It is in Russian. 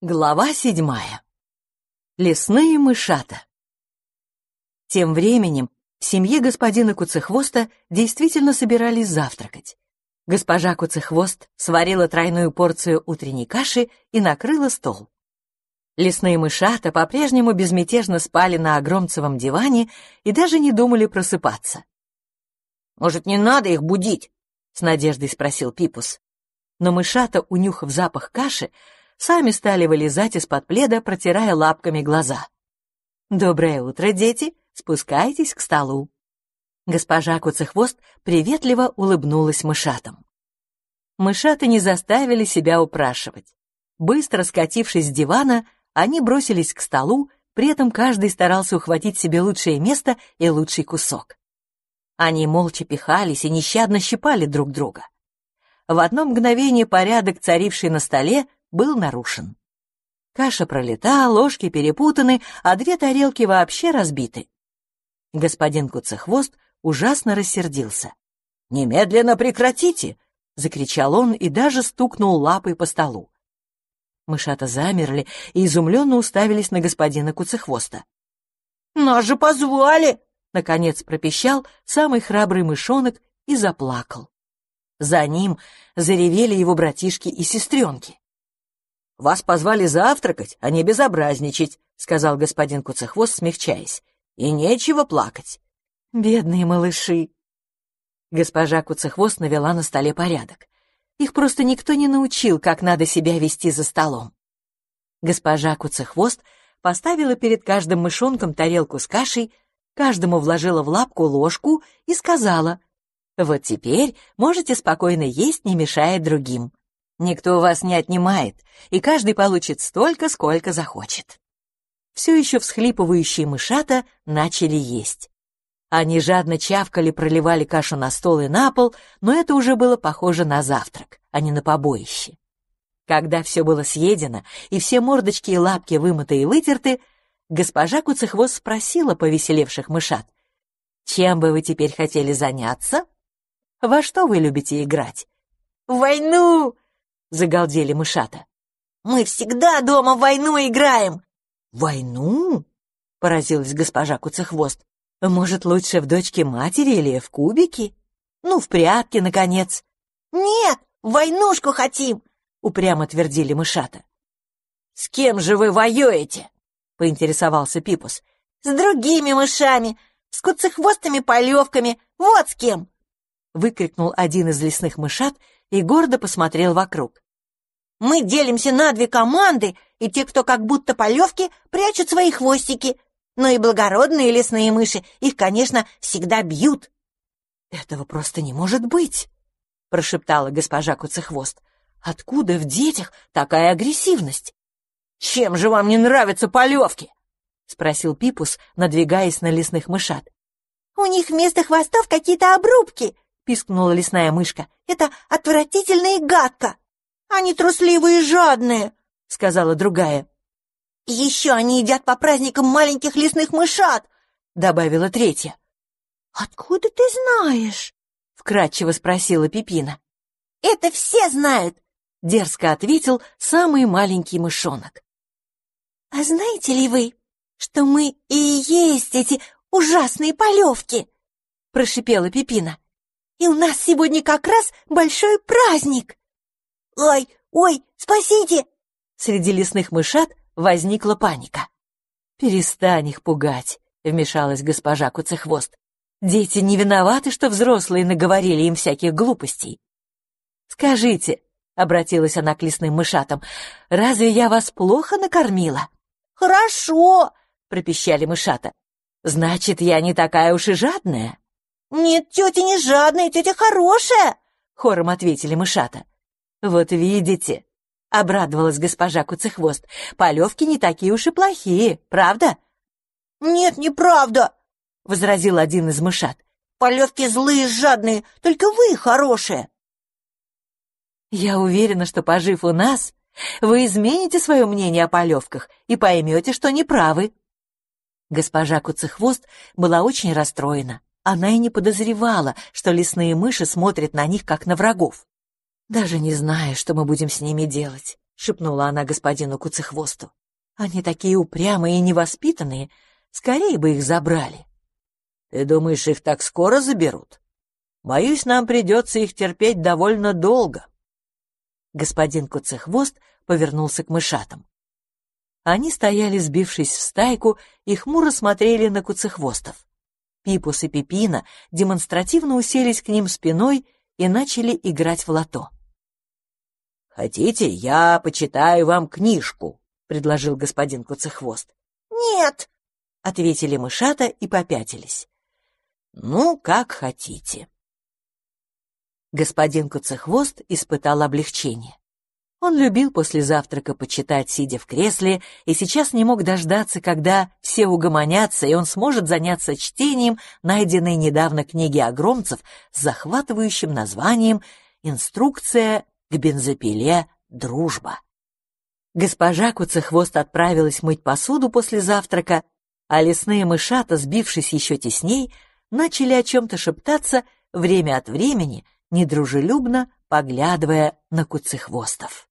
Глава седьмая. Лесные мышата. Тем временем в семье господина Куцехвоста действительно собирались завтракать. Госпожа Куцехвост сварила тройную порцию утренней каши и накрыла стол. Лесные мышата по-прежнему безмятежно спали на огромцевом диване и даже не думали просыпаться. «Может, не надо их будить?» — с надеждой спросил Пипус. Но мышата, унюхав запах каши, сами стали вылезать из-под пледа, протирая лапками глаза. «Доброе утро, дети! Спускайтесь к столу!» Госпожа Куцехвост приветливо улыбнулась мышатам. Мышаты не заставили себя упрашивать. Быстро скатившись с дивана, они бросились к столу, при этом каждый старался ухватить себе лучшее место и лучший кусок. Они молча пихались и нещадно щипали друг друга. В одно мгновение порядок, царивший на столе, был нарушен. Каша пролета, ложки перепутаны, а две тарелки вообще разбиты. Господин Куцехвост ужасно рассердился. «Немедленно прекратите!» — закричал он и даже стукнул лапой по столу. Мышата замерли и изумленно уставились на господина Куцехвоста. «Нас же позвали!» — наконец пропищал самый храбрый мышонок и заплакал. За ним заревели его братишки и сестренки. «Вас позвали завтракать, а не безобразничать», — сказал господин Куцехвост, смягчаясь. «И нечего плакать». «Бедные малыши!» Госпожа Куцехвост навела на столе порядок. Их просто никто не научил, как надо себя вести за столом. Госпожа Куцехвост поставила перед каждым мышонком тарелку с кашей, каждому вложила в лапку ложку и сказала, «Вот теперь можете спокойно есть, не мешая другим. Никто вас не отнимает, и каждый получит столько, сколько захочет. Все еще всхлипывающие мышата начали есть. Они жадно чавкали, проливали кашу на стол и на пол, но это уже было похоже на завтрак, а не на побоище. Когда все было съедено, и все мордочки и лапки вымыты и вытерты, госпожа Куцехвост спросила повеселевших мышат, «Чем бы вы теперь хотели заняться? Во что вы любите играть?» «В войну!» — загалдели мышата. «Мы всегда дома войну играем!» «Войну?» — поразилась госпожа Куцехвост. «Может, лучше в дочке матери или в кубики? Ну, в прятки, наконец». «Нет, войнушку хотим!» — упрямо твердили мышата. «С кем же вы воюете?» — поинтересовался Пипус. «С другими мышами, с куцехвостыми полевками, вот с кем!» — выкрикнул один из лесных мышат и гордо посмотрел вокруг. «Мы делимся на две команды, и те, кто как будто полевки, прячут свои хвостики. Но и благородные лесные мыши их, конечно, всегда бьют». «Этого просто не может быть!» — прошептала госпожа Куцехвост. «Откуда в детях такая агрессивность?» «Чем же вам не нравятся полевки?» — спросил Пипус, надвигаясь на лесных мышат. «У них вместо хвостов какие-то обрубки!» — пискнула лесная мышка. Это отвратительно и гадко. Они трусливые и жадные, — сказала другая. Еще они едят по праздникам маленьких лесных мышат, — добавила третья. «Откуда ты знаешь?» — вкратчиво спросила Пипина. «Это все знают», — дерзко ответил самый маленький мышонок. «А знаете ли вы, что мы и есть эти ужасные полевки?» — прошипела Пипина. И у нас сегодня как раз большой праздник!» «Ой, ой, спасите!» Среди лесных мышат возникла паника. «Перестань их пугать», — вмешалась госпожа Куцехвост. «Дети не виноваты, что взрослые наговорили им всяких глупостей». «Скажите», — обратилась она к лесным мышатам, — «разве я вас плохо накормила?» «Хорошо», — пропищали мышата. «Значит, я не такая уж и жадная?» «Нет, тетя не жадная, тетя хорошая!» — хором ответили мышата. «Вот видите!» — обрадовалась госпожа Куцехвост. «Полевки не такие уж и плохие, правда?» «Нет, неправда!» — возразил один из мышат. «Полевки злые и жадные, только вы хорошие!» «Я уверена, что, пожив у нас, вы измените свое мнение о полевках и поймете, что неправы». Госпожа Куцехвост была очень расстроена. Она и не подозревала, что лесные мыши смотрят на них, как на врагов. «Даже не знаю, что мы будем с ними делать», шепнула она господину Куцехвосту. «Они такие упрямые и невоспитанные, скорее бы их забрали». «Ты думаешь, их так скоро заберут? Боюсь, нам придется их терпеть довольно долго». Господин Куцехвост повернулся к мышатам. Они стояли, сбившись в стайку, и хмуро смотрели на куцехвостов. Пипус и Пипина демонстративно уселись к ним спиной и начали играть в лото. «Хотите, я почитаю вам книжку?» — предложил господин Куцехвост. «Нет!» — ответили мышата и попятились. «Ну, как хотите». Господин Куцехвост испытал облегчение. Он любил после завтрака почитать, сидя в кресле, и сейчас не мог дождаться, когда все угомонятся, и он сможет заняться чтением найденной недавно книги огромцев с захватывающим названием «Инструкция к бензопиле «Дружба». Госпожа Куцехвост отправилась мыть посуду после завтрака, а лесные мышата, сбившись еще тесней, начали о чем-то шептаться время от времени, недружелюбно поглядывая на куцехвостов.